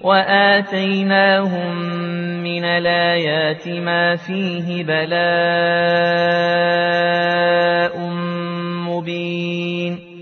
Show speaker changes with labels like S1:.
S1: وآتيناهم من الآيات ما فيه بلاء مبين